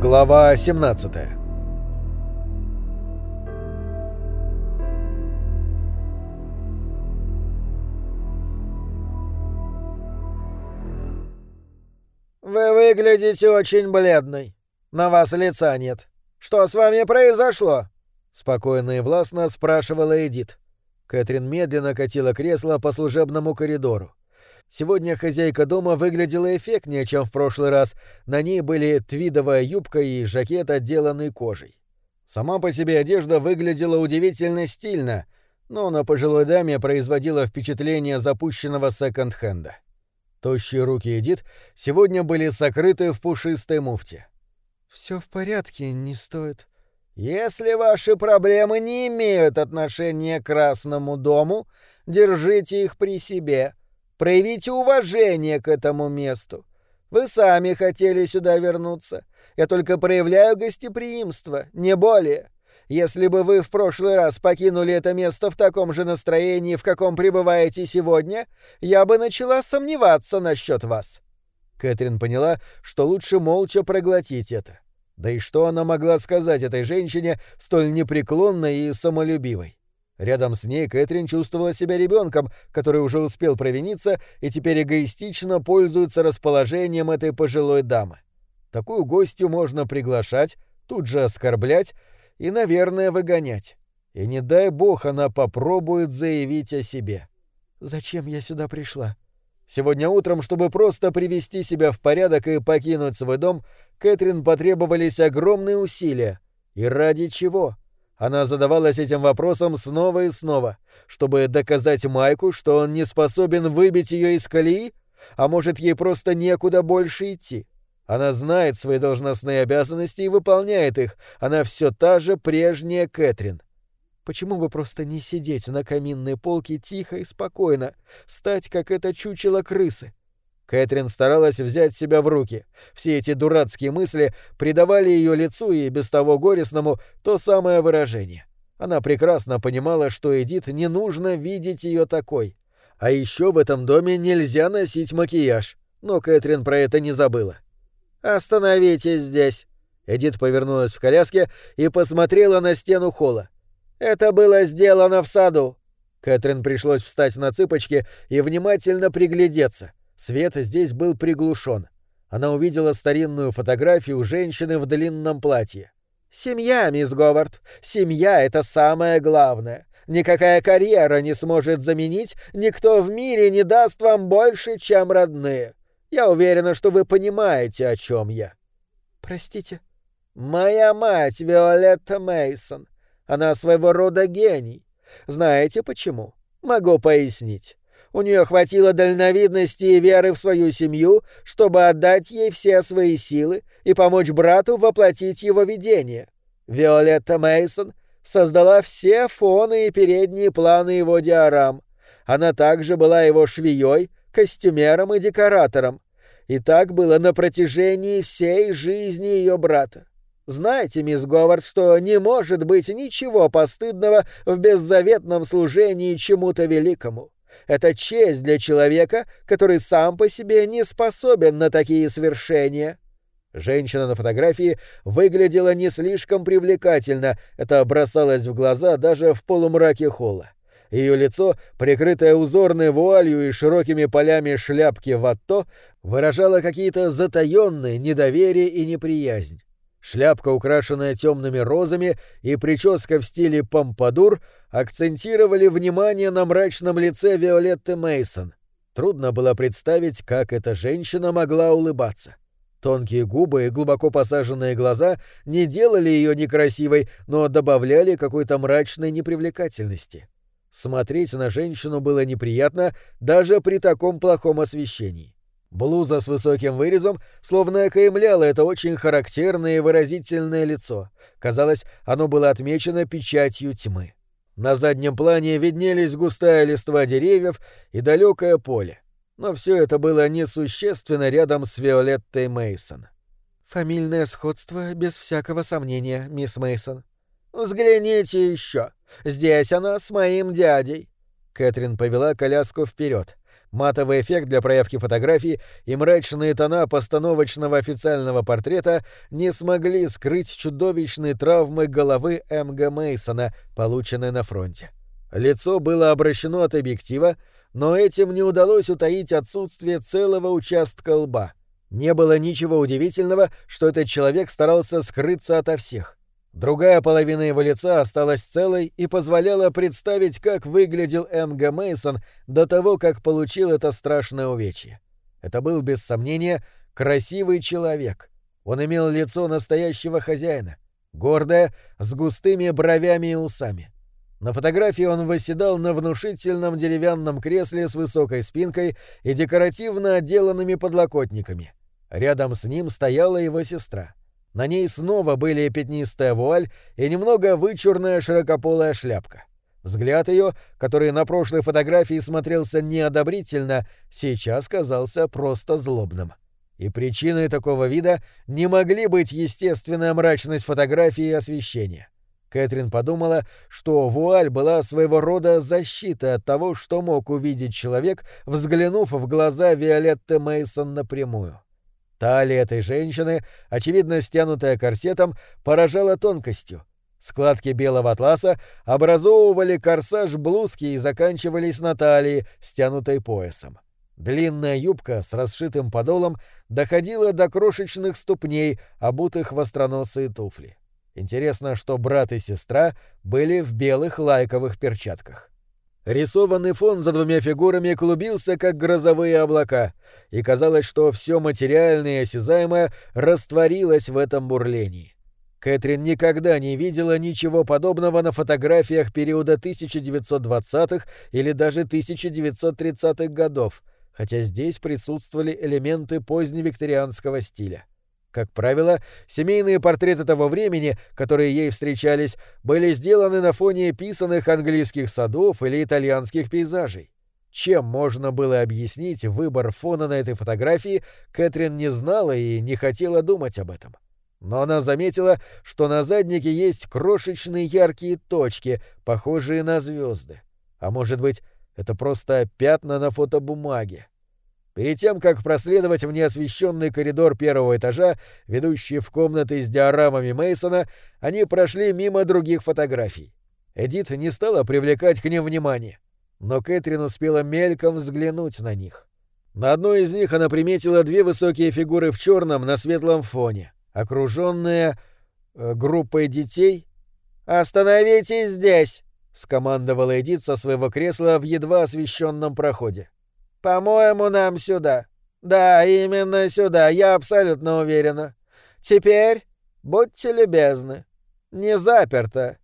Глава 17 «Вы выглядите очень бледной. На вас лица нет. Что с вами произошло?» Спокойно и властно спрашивала Эдит. Кэтрин медленно катила кресло по служебному коридору. Сегодня хозяйка дома выглядела эффектнее, чем в прошлый раз. На ней были твидовая юбка и жакет, отделанный кожей. Сама по себе одежда выглядела удивительно стильно, но на пожилой даме производила впечатление запущенного секонд-хенда. Тощие руки Эдит сегодня были сокрыты в пушистой муфте. Все в порядке, не стоит. Если ваши проблемы не имеют отношения к Красному дому, держите их при себе. Проявите уважение к этому месту. Вы сами хотели сюда вернуться. Я только проявляю гостеприимство, не более. Если бы вы в прошлый раз покинули это место в таком же настроении, в каком пребываете сегодня, я бы начала сомневаться насчет вас». Кэтрин поняла, что лучше молча проглотить это. Да и что она могла сказать этой женщине, столь непреклонной и самолюбивой? Рядом с ней Кэтрин чувствовала себя ребенком, который уже успел провиниться и теперь эгоистично пользуется расположением этой пожилой дамы. Такую гостью можно приглашать, тут же оскорблять и, наверное, выгонять. И не дай бог она попробует заявить о себе. «Зачем я сюда пришла?» Сегодня утром, чтобы просто привести себя в порядок и покинуть свой дом, Кэтрин потребовались огромные усилия. И ради чего? Она задавалась этим вопросом снова и снова, чтобы доказать Майку, что он не способен выбить ее из колеи, а может, ей просто некуда больше идти. Она знает свои должностные обязанности и выполняет их. Она все та же прежняя Кэтрин. Почему бы просто не сидеть на каминной полке тихо и спокойно, стать как это чучело крысы? Кэтрин старалась взять себя в руки. Все эти дурацкие мысли придавали ее лицу и без того горестному то самое выражение. Она прекрасно понимала, что Эдит не нужно видеть ее такой. А еще в этом доме нельзя носить макияж. Но Кэтрин про это не забыла. «Остановитесь здесь!» Эдит повернулась в коляске и посмотрела на стену холла. Это было сделано в саду. Кэтрин пришлось встать на цыпочки и внимательно приглядеться. Свет здесь был приглушен. Она увидела старинную фотографию женщины в длинном платье. «Семья, мисс Говард. Семья — это самое главное. Никакая карьера не сможет заменить, никто в мире не даст вам больше, чем родные. Я уверена, что вы понимаете, о чем я». «Простите». «Моя мать Виолетта Мейсон. Она своего рода гений. Знаете почему? Могу пояснить. У нее хватило дальновидности и веры в свою семью, чтобы отдать ей все свои силы и помочь брату воплотить его видение. Виолетта Мейсон создала все фоны и передние планы его диорам. Она также была его швеей, костюмером и декоратором. И так было на протяжении всей жизни ее брата. Знаете, мисс Говард, что не может быть ничего постыдного в беззаветном служении чему-то великому. Это честь для человека, который сам по себе не способен на такие свершения. Женщина на фотографии выглядела не слишком привлекательно, это бросалось в глаза даже в полумраке холла. Ее лицо, прикрытое узорной вуалью и широкими полями шляпки ватто, выражало какие-то затаённые недоверие и неприязнь. Шляпка, украшенная темными розами, и прическа в стиле помпадур акцентировали внимание на мрачном лице Виолетты Мейсон. Трудно было представить, как эта женщина могла улыбаться. Тонкие губы и глубоко посаженные глаза не делали ее некрасивой, но добавляли какой-то мрачной непривлекательности. Смотреть на женщину было неприятно даже при таком плохом освещении. Блуза с высоким вырезом словно окаймляла это очень характерное и выразительное лицо. Казалось, оно было отмечено печатью тьмы. На заднем плане виднелись густая листва деревьев и далекое поле. Но все это было несущественно рядом с Виолеттой Мейсон. Фамильное сходство без всякого сомнения, мисс Мейсон. Взгляните еще. Здесь она с моим дядей. Кэтрин повела коляску вперед. Матовый эффект для проявки фотографий и мрачные тона постановочного официального портрета не смогли скрыть чудовищные травмы головы М.Г. Мейсона, полученные на фронте. Лицо было обращено от объектива, но этим не удалось утаить отсутствие целого участка лба. Не было ничего удивительного, что этот человек старался скрыться ото всех. Другая половина его лица осталась целой и позволяла представить, как выглядел М.Г. Мейсон до того, как получил это страшное увечье. Это был, без сомнения, красивый человек. Он имел лицо настоящего хозяина, гордое, с густыми бровями и усами. На фотографии он восседал на внушительном деревянном кресле с высокой спинкой и декоративно отделанными подлокотниками. Рядом с ним стояла его сестра. На ней снова были пятнистая вуаль и немного вычурная широкополая шляпка. Взгляд ее, который на прошлой фотографии смотрелся неодобрительно, сейчас казался просто злобным. И причиной такого вида не могли быть естественная мрачность фотографии и освещения. Кэтрин подумала, что вуаль была своего рода защитой от того, что мог увидеть человек, взглянув в глаза Виолетты Мейсон напрямую. Талия этой женщины, очевидно стянутая корсетом, поражала тонкостью. Складки белого атласа образовывали корсаж блузки и заканчивались на талии, стянутой поясом. Длинная юбка с расшитым подолом доходила до крошечных ступней, обутых в остроносые туфли. Интересно, что брат и сестра были в белых лайковых перчатках. Рисованный фон за двумя фигурами клубился, как грозовые облака, и казалось, что все материальное и осязаемое растворилось в этом бурлении. Кэтрин никогда не видела ничего подобного на фотографиях периода 1920-х или даже 1930-х годов, хотя здесь присутствовали элементы поздневикторианского стиля. Как правило, семейные портреты того времени, которые ей встречались, были сделаны на фоне писанных английских садов или итальянских пейзажей. Чем можно было объяснить выбор фона на этой фотографии, Кэтрин не знала и не хотела думать об этом. Но она заметила, что на заднике есть крошечные яркие точки, похожие на звезды. А может быть, это просто пятна на фотобумаге. Перед тем, как проследовать в неосвещенный коридор первого этажа, ведущий в комнаты с диорамами Мейсона, они прошли мимо других фотографий. Эдит не стала привлекать к ним внимание, но Кэтрин успела мельком взглянуть на них. На одной из них она приметила две высокие фигуры в черном на светлом фоне, окруженные э, группой детей. «Остановитесь здесь!» — скомандовала Эдит со своего кресла в едва освещенном проходе. «По-моему, нам сюда. Да, именно сюда, я абсолютно уверена. Теперь будьте любезны. Не заперто.